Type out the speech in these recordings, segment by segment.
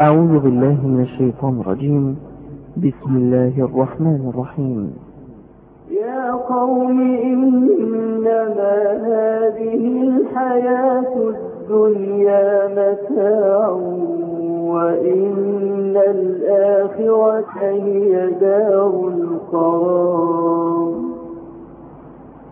أعوذ بالله من الشيطان الرجيم. بسم الله الرحمن الرحيم. يا قوم إنما هذه الحياة الدنيا متاع وإن الآخرة هي دار القرار.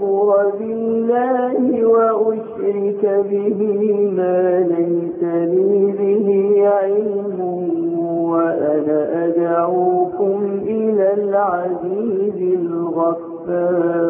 لأكفر بالله وأشرك به ما ليس لي به علم وأنا أدعوكم إلى العزيز الغفار.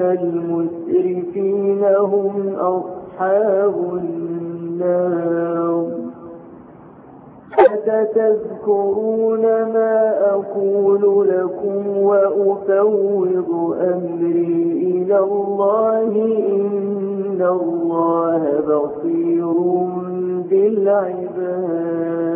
المسرفين هم أصحاب النار. فتتذكرون ما أقول لكم وأفوض أمري إلى الله؟ إن الله بصير بالعباد.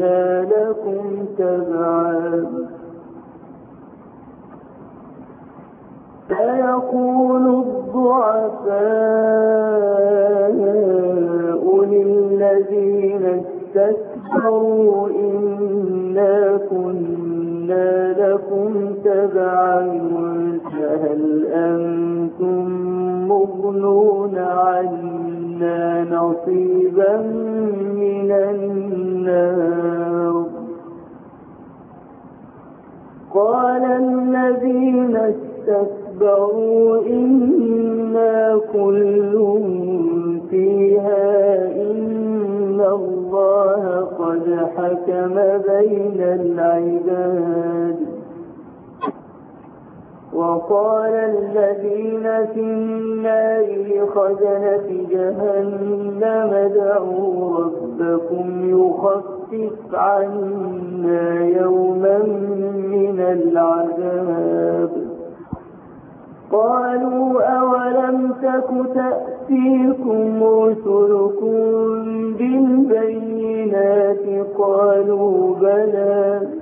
لكم تبعا فيقول الضعفاء للذين استكبروا إنا كنا لكم تبعا فهل أنتم مغنون عنا نصيبا من النار. قال الذين استكبروا إنا كل فيها إن الله قد حكم بين العباد. وقال الذين في النار لخزنة جهنم ادعوا ربكم يخفف عنا يوما من العذاب. قالوا أولم تك تأتيكم رسلكم بالبينات؟ قالوا بلى.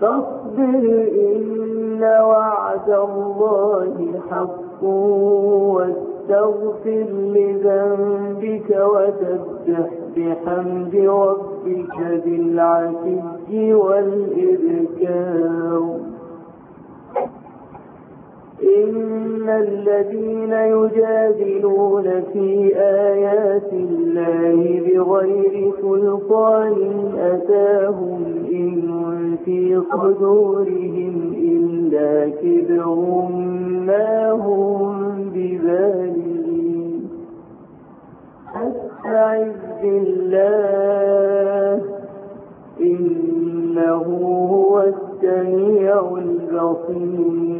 فاصبر إن وعد الله حق واستغفر لذنبك وسبح بحمد ربك بالعشي والإذكار إن الذين يجادلون في آيات الله بغير سلطان أتاهم إن في صدورهم إلا كبر ما هم بذلك فاستعذ بالله إنه هو السميع البصير.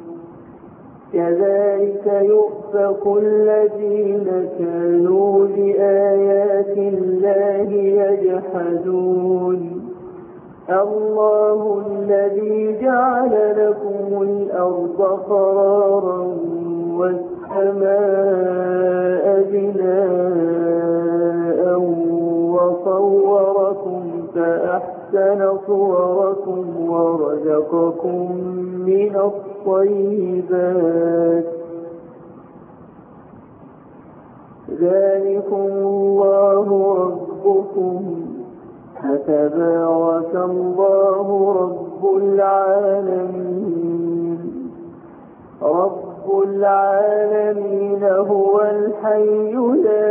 كذلك يؤفك الذين كانوا بآيات الله يجحدون. الله الذي جعل لكم الأرض قرارا والسماء بناء وصوركم فأحسن صوركم ورزقكم من الطيبات. ذلكم الله ربكم. فتبارك الله رب العالمين. رب العالمين هو الحي لا